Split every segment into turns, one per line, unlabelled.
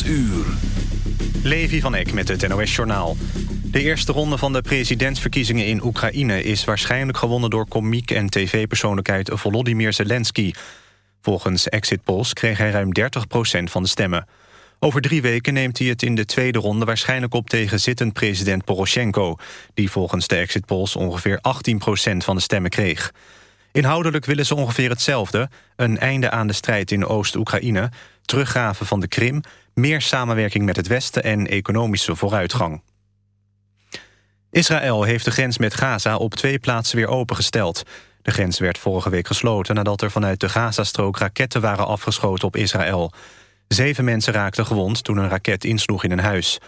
8 uur.
Levi van Eck met het NOS-journaal. De eerste ronde van de presidentsverkiezingen in Oekraïne... is waarschijnlijk gewonnen door komiek en tv-persoonlijkheid Volodymyr Zelensky. Volgens exit polls kreeg hij ruim 30% van de stemmen. Over drie weken neemt hij het in de tweede ronde waarschijnlijk op tegen zittend president Poroshenko... die volgens de exit polls ongeveer 18% van de stemmen kreeg. Inhoudelijk willen ze ongeveer hetzelfde. Een einde aan de strijd in Oost-Oekraïne, teruggraven van de Krim... meer samenwerking met het Westen en economische vooruitgang. Israël heeft de grens met Gaza op twee plaatsen weer opengesteld. De grens werd vorige week gesloten nadat er vanuit de Gazastrook raketten waren afgeschoten op Israël. Zeven mensen raakten gewond toen een raket insloeg in een huis.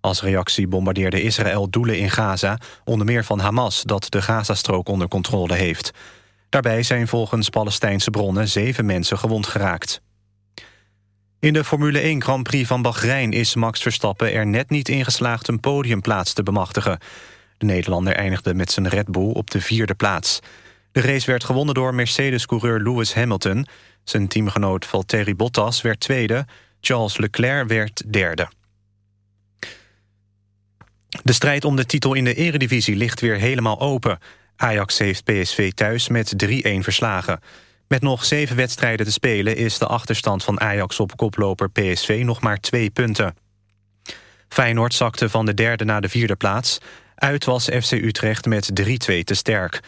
Als reactie bombardeerde Israël doelen in Gaza, onder meer van Hamas... dat de Gazastrook onder controle heeft. Daarbij zijn volgens Palestijnse bronnen zeven mensen gewond geraakt. In de Formule 1 Grand Prix van Bahrein is Max Verstappen er net niet in geslaagd een podiumplaats te bemachtigen. De Nederlander eindigde met zijn Red Bull op de vierde plaats. De race werd gewonnen door Mercedes-coureur Lewis Hamilton. Zijn teamgenoot Valtteri Bottas werd tweede. Charles Leclerc werd derde. De strijd om de titel in de eredivisie ligt weer helemaal open. Ajax heeft PSV thuis met 3-1 verslagen. Met nog zeven wedstrijden te spelen is de achterstand van Ajax op koploper PSV nog maar twee punten. Feyenoord zakte van de derde naar de vierde plaats. Uit was FC Utrecht met 3-2 te sterk.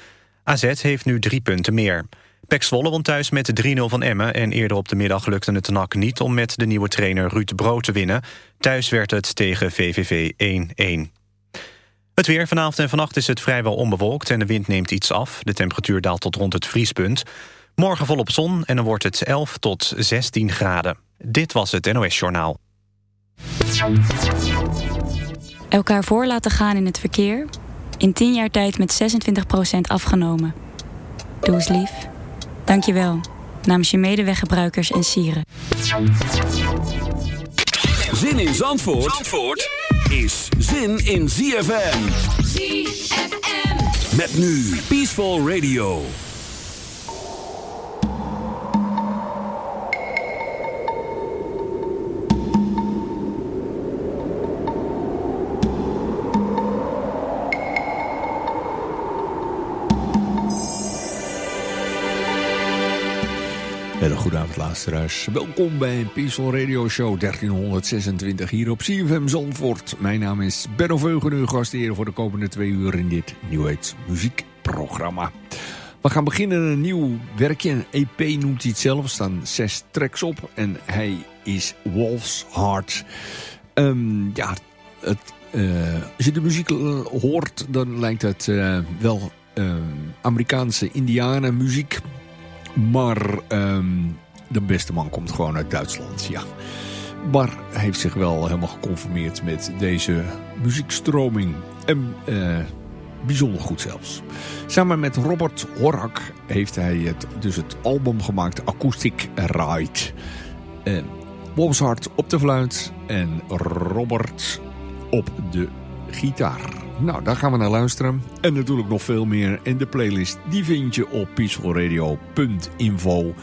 AZ heeft nu drie punten meer. Pek Zwolle won thuis met 3-0 van Emmen... en eerder op de middag lukte het NAC niet om met de nieuwe trainer Ruud Brood te winnen. Thuis werd het tegen VVV 1-1. Het weer vanavond en vannacht is het vrijwel onbewolkt en de wind neemt iets af. De temperatuur daalt tot rond het vriespunt. Morgen volop zon en dan wordt het 11 tot 16 graden. Dit was het NOS Journaal.
Elkaar voor laten gaan in het verkeer. In 10 jaar tijd met 26% afgenomen. Doe eens lief. Dank je wel. Namens je medeweggebruikers en sieren.
Zin in Zandvoort? Zandvoort? is zin in ZFM. ZFM. Met nu Peaceful Radio.
Hele goede luisteraars. Welkom bij Peaceful Radio Show 1326 hier op CFM Zandvoort. Mijn naam is Benno Veugen, uw gastheer voor de komende twee uur in dit Age muziekprogramma. We gaan beginnen een nieuw werkje, een EP noemt hij het zelf. Er staan zes tracks op en hij is Wolf's Heart. Um, ja, het, uh, als je de muziek hoort, dan lijkt het uh, wel uh, Amerikaanse indianenmuziek maar um, de beste man komt gewoon uit Duitsland, ja. Maar heeft zich wel helemaal geconformeerd met deze muziekstroming. En uh, bijzonder goed zelfs. Samen met Robert Horak heeft hij het, dus het album gemaakt Acoustic Ride. Uh, Wolfshart op de fluit en Robert op de gitaar. Nou, daar gaan we naar luisteren. En natuurlijk nog veel meer. in de playlist die vind je op peacefulradio.info.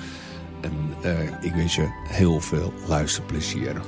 En uh, ik wens je heel veel luisterplezier.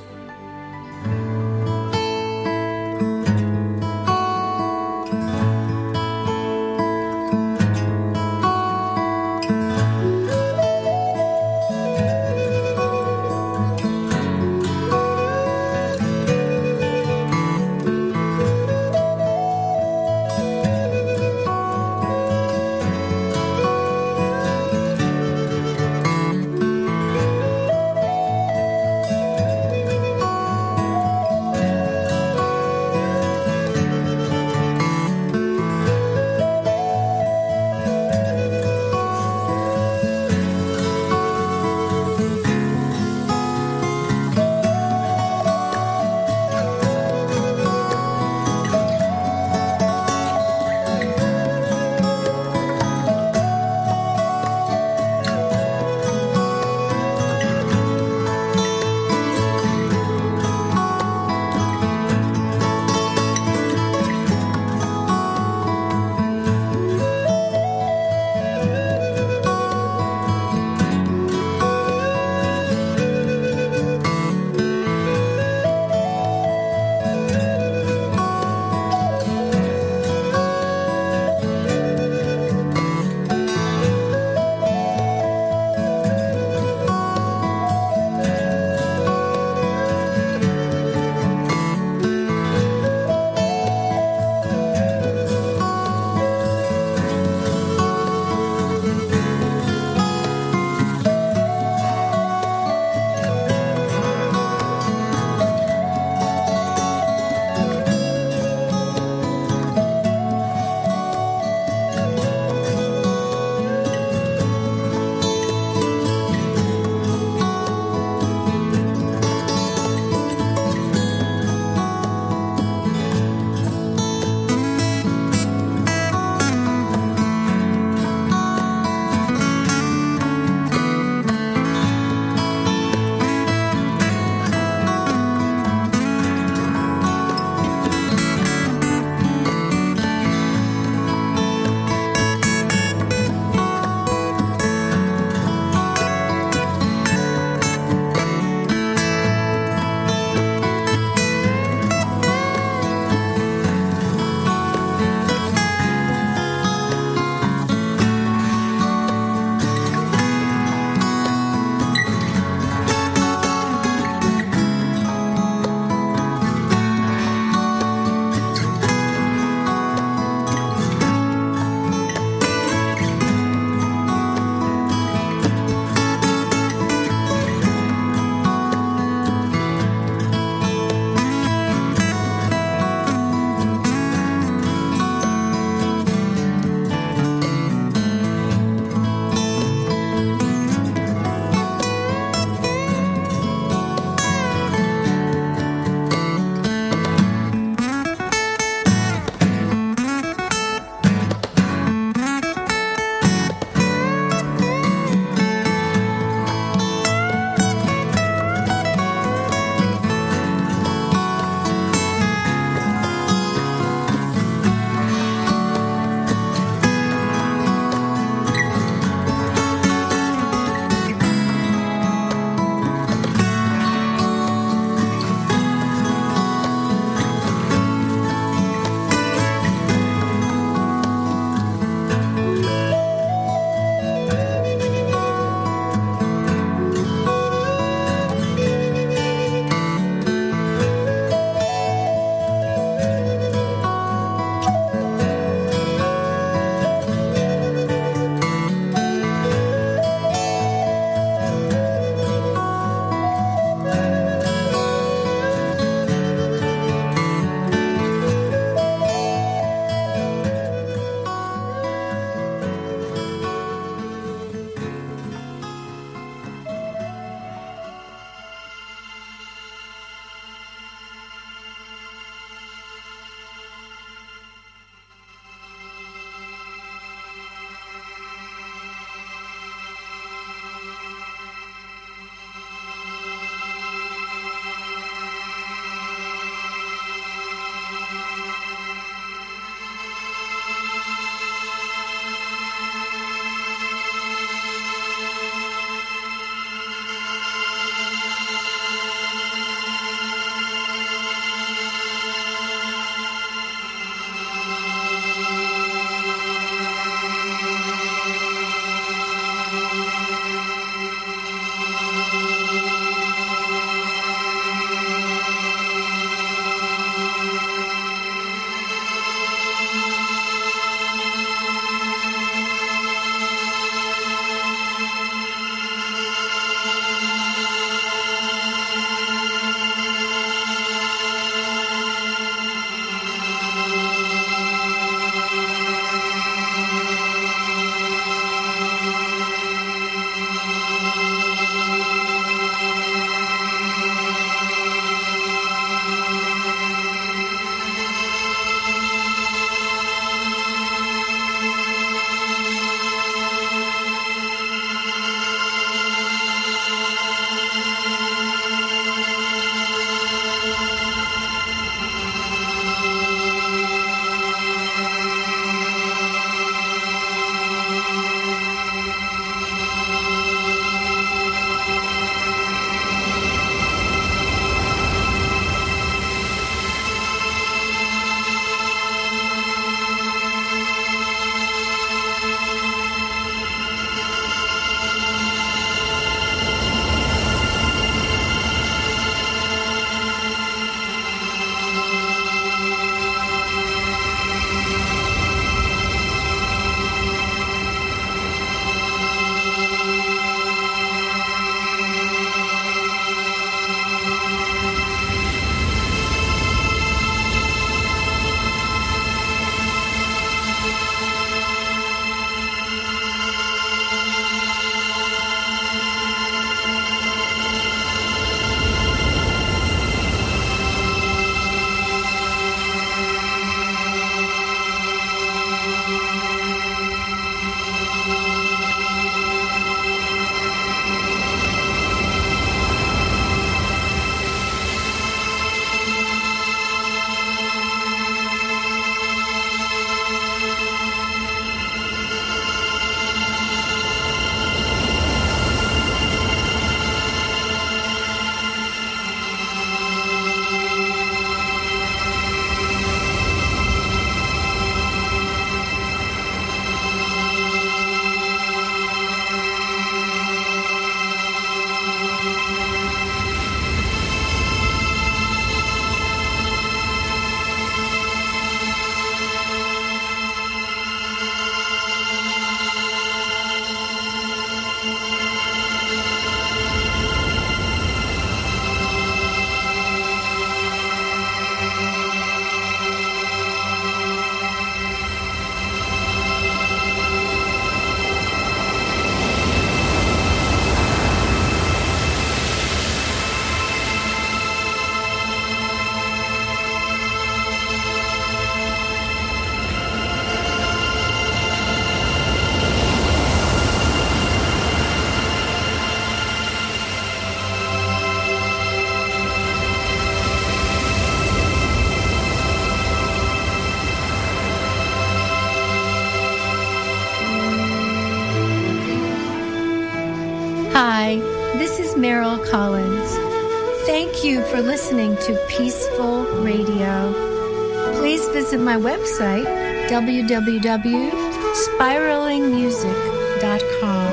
Website, www.spiralingmusic.com.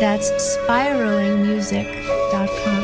That's spiralingmusic.com.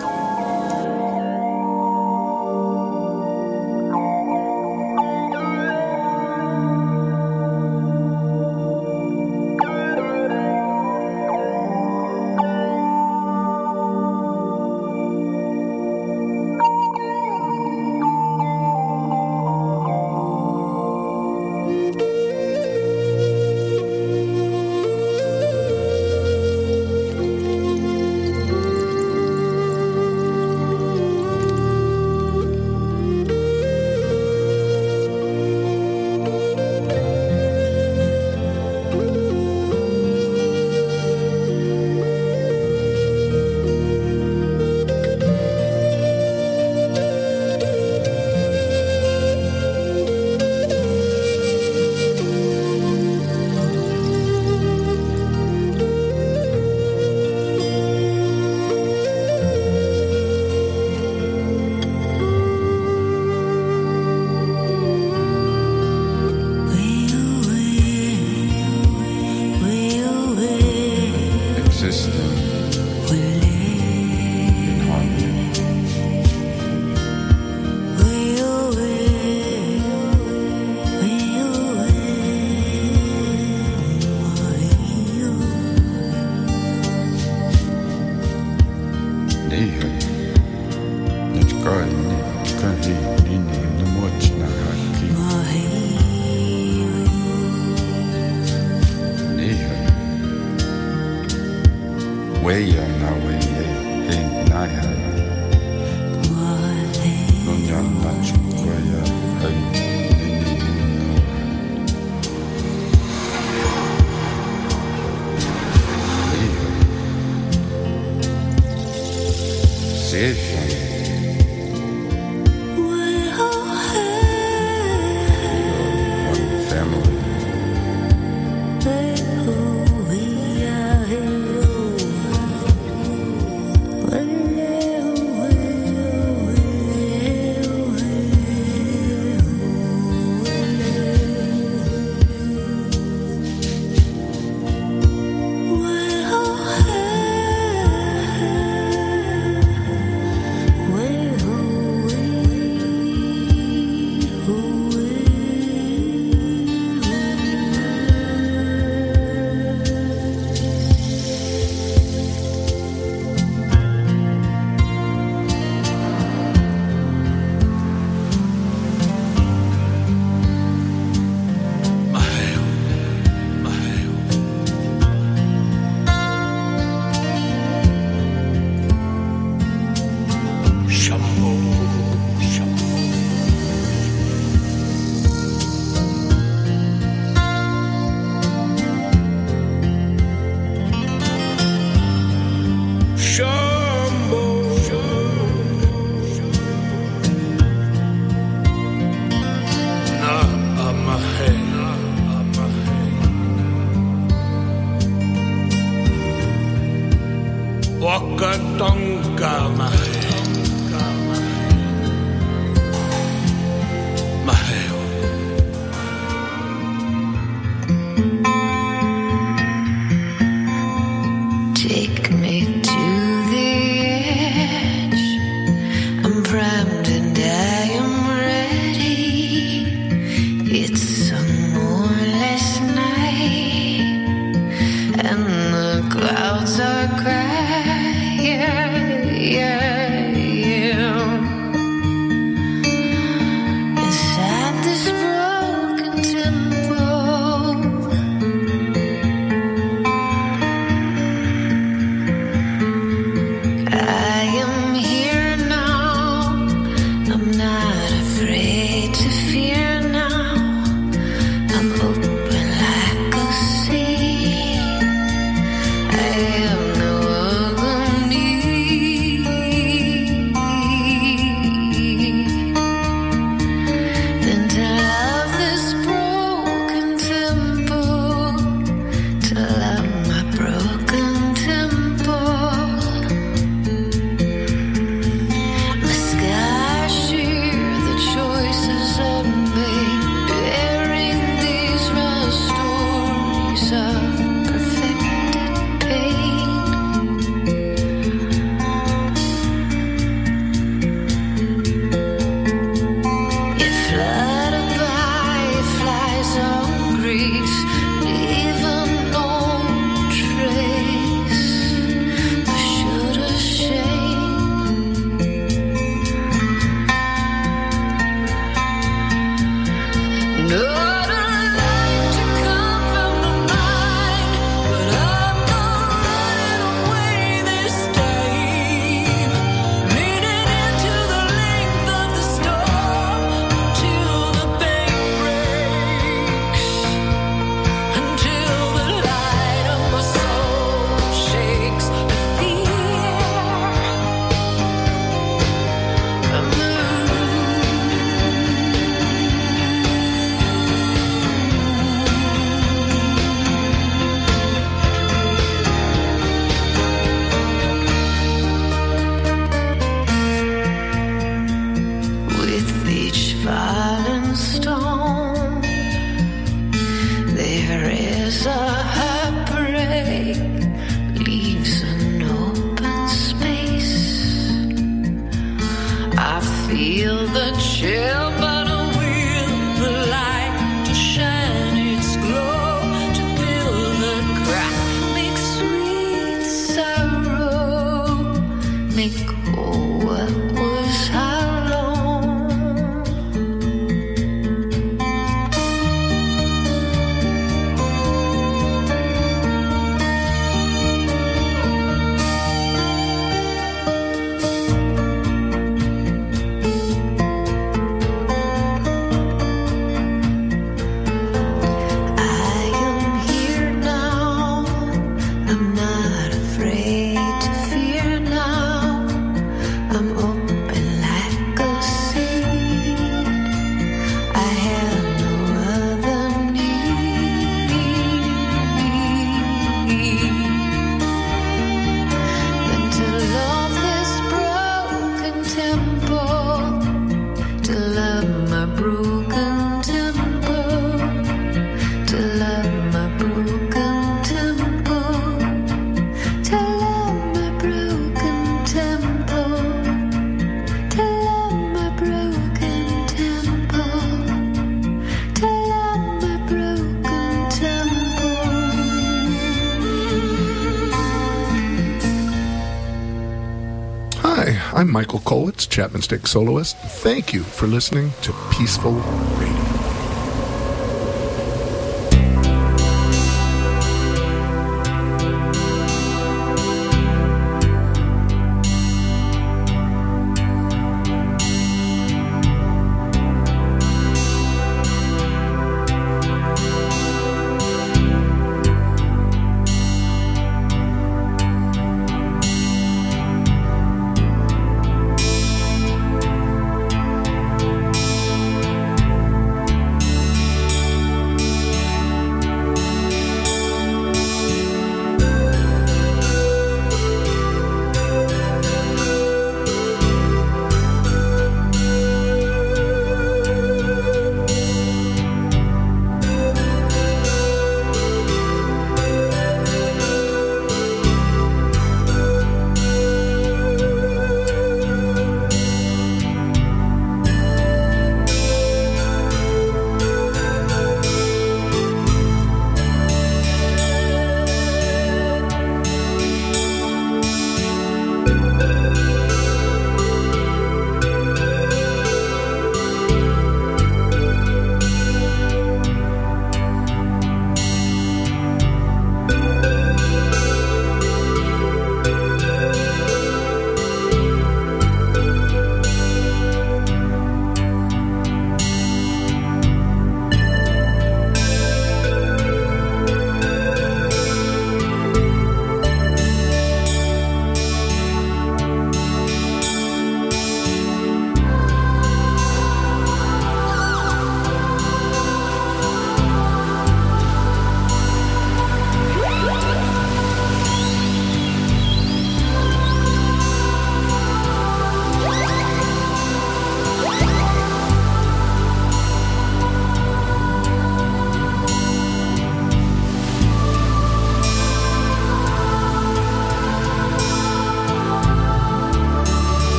Chapman Stick soloist. Thank you for listening to Peaceful Radio.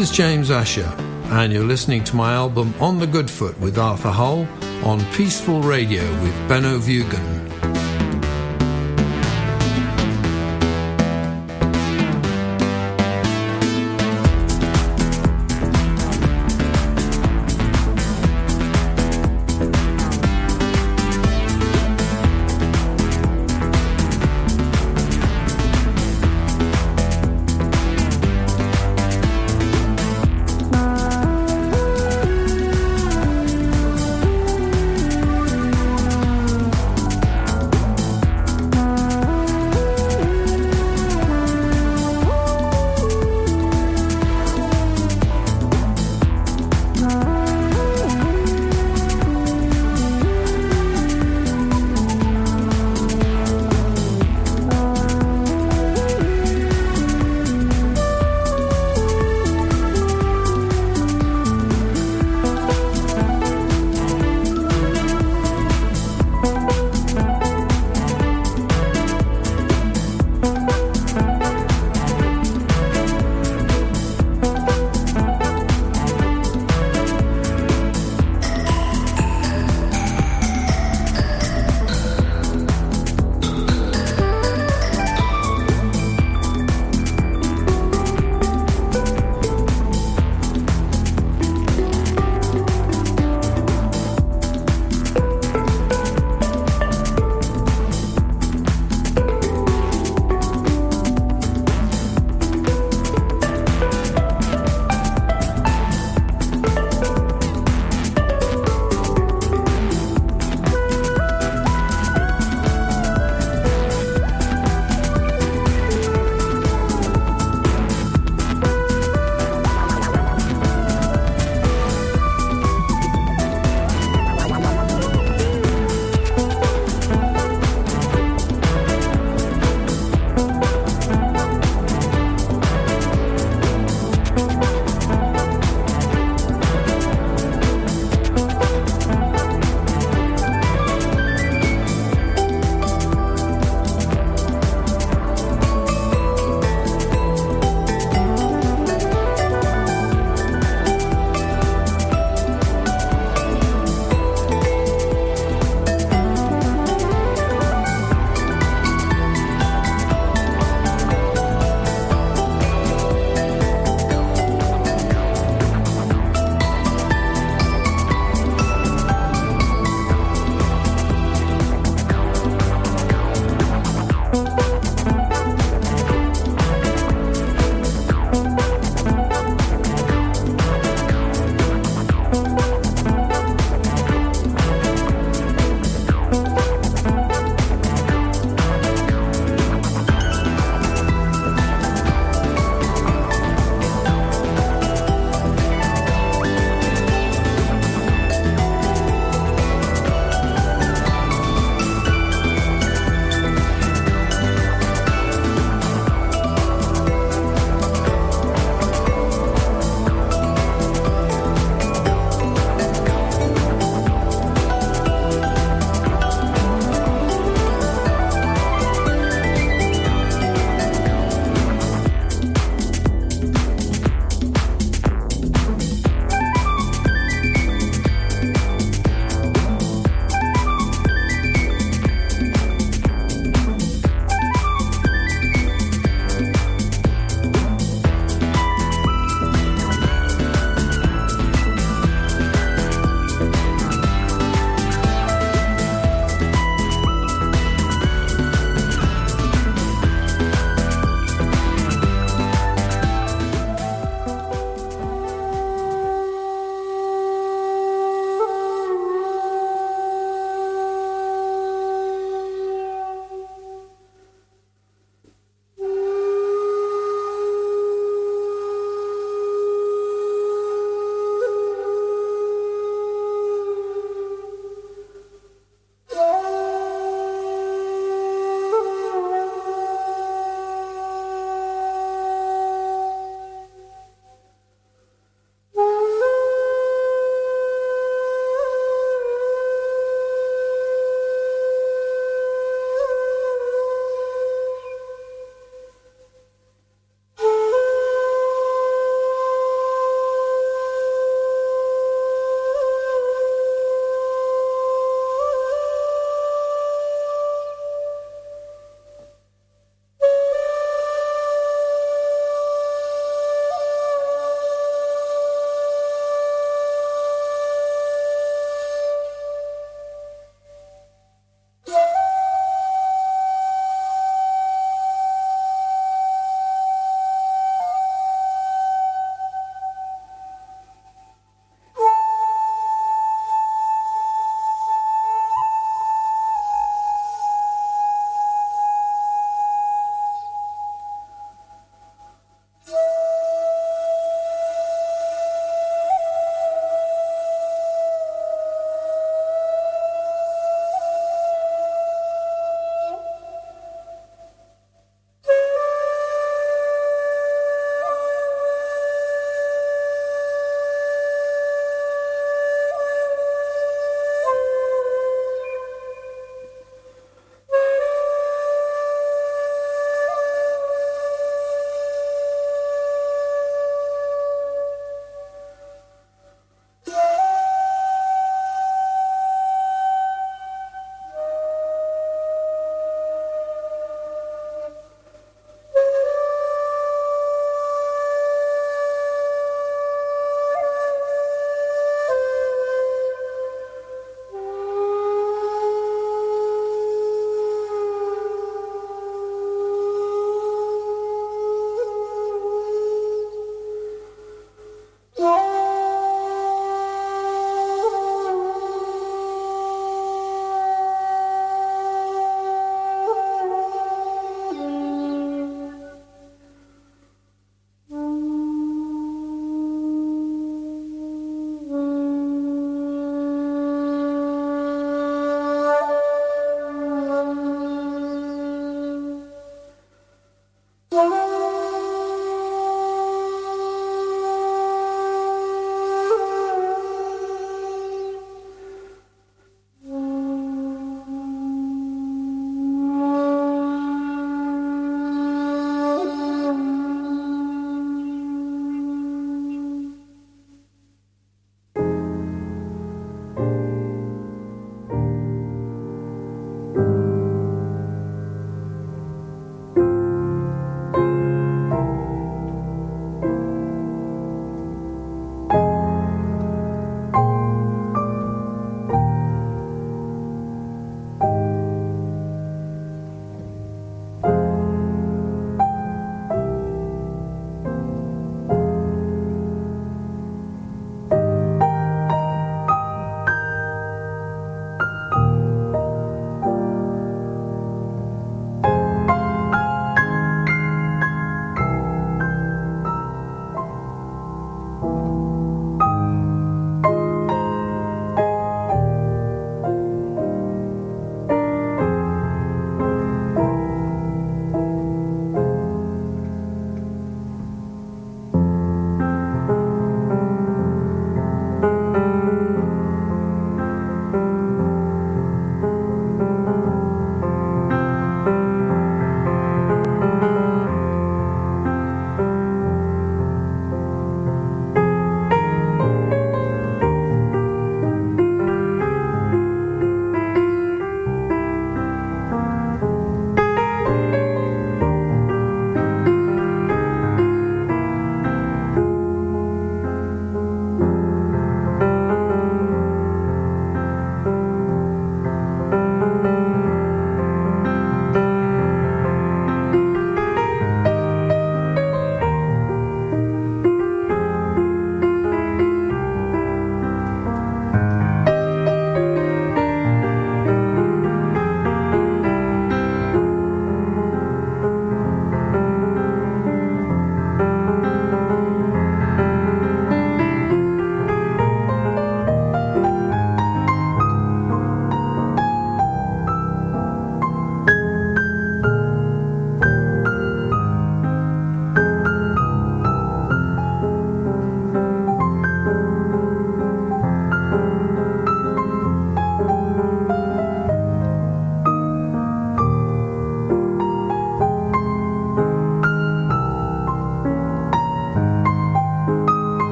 Is James Asher, and you're listening to my album On the Good Foot with Arthur Hull on Peaceful Radio with Benno Vugan.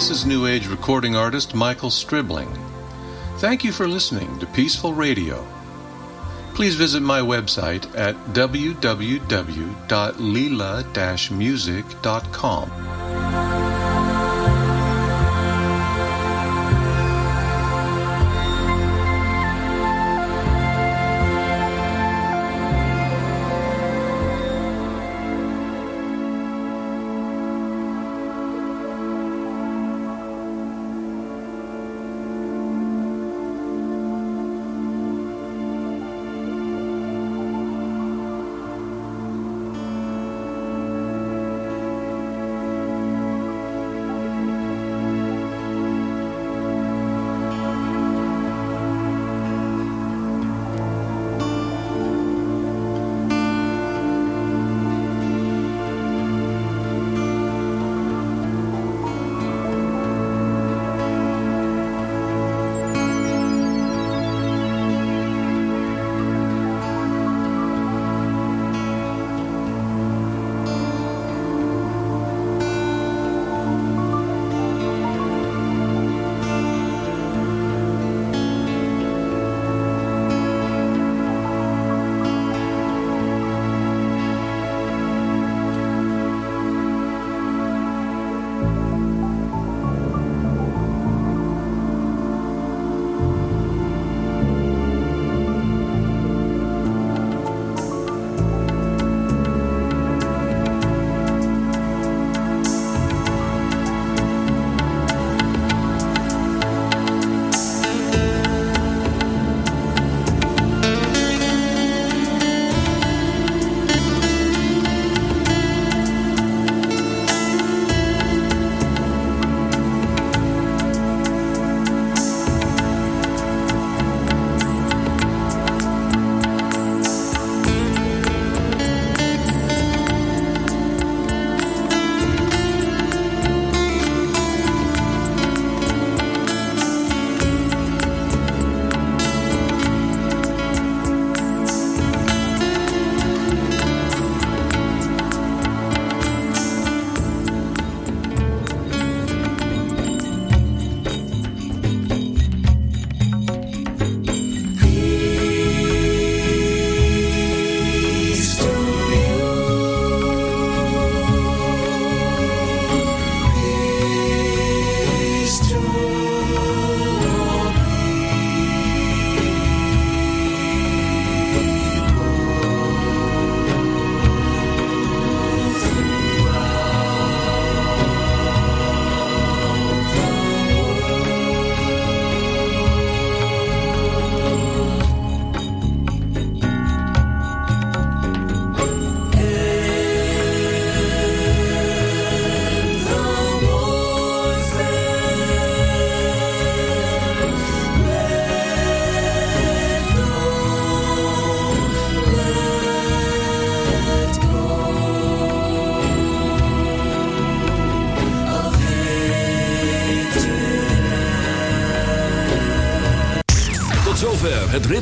This is New Age recording artist Michael Stribling. Thank you for listening to Peaceful Radio. Please visit my website at www.lila-music.com.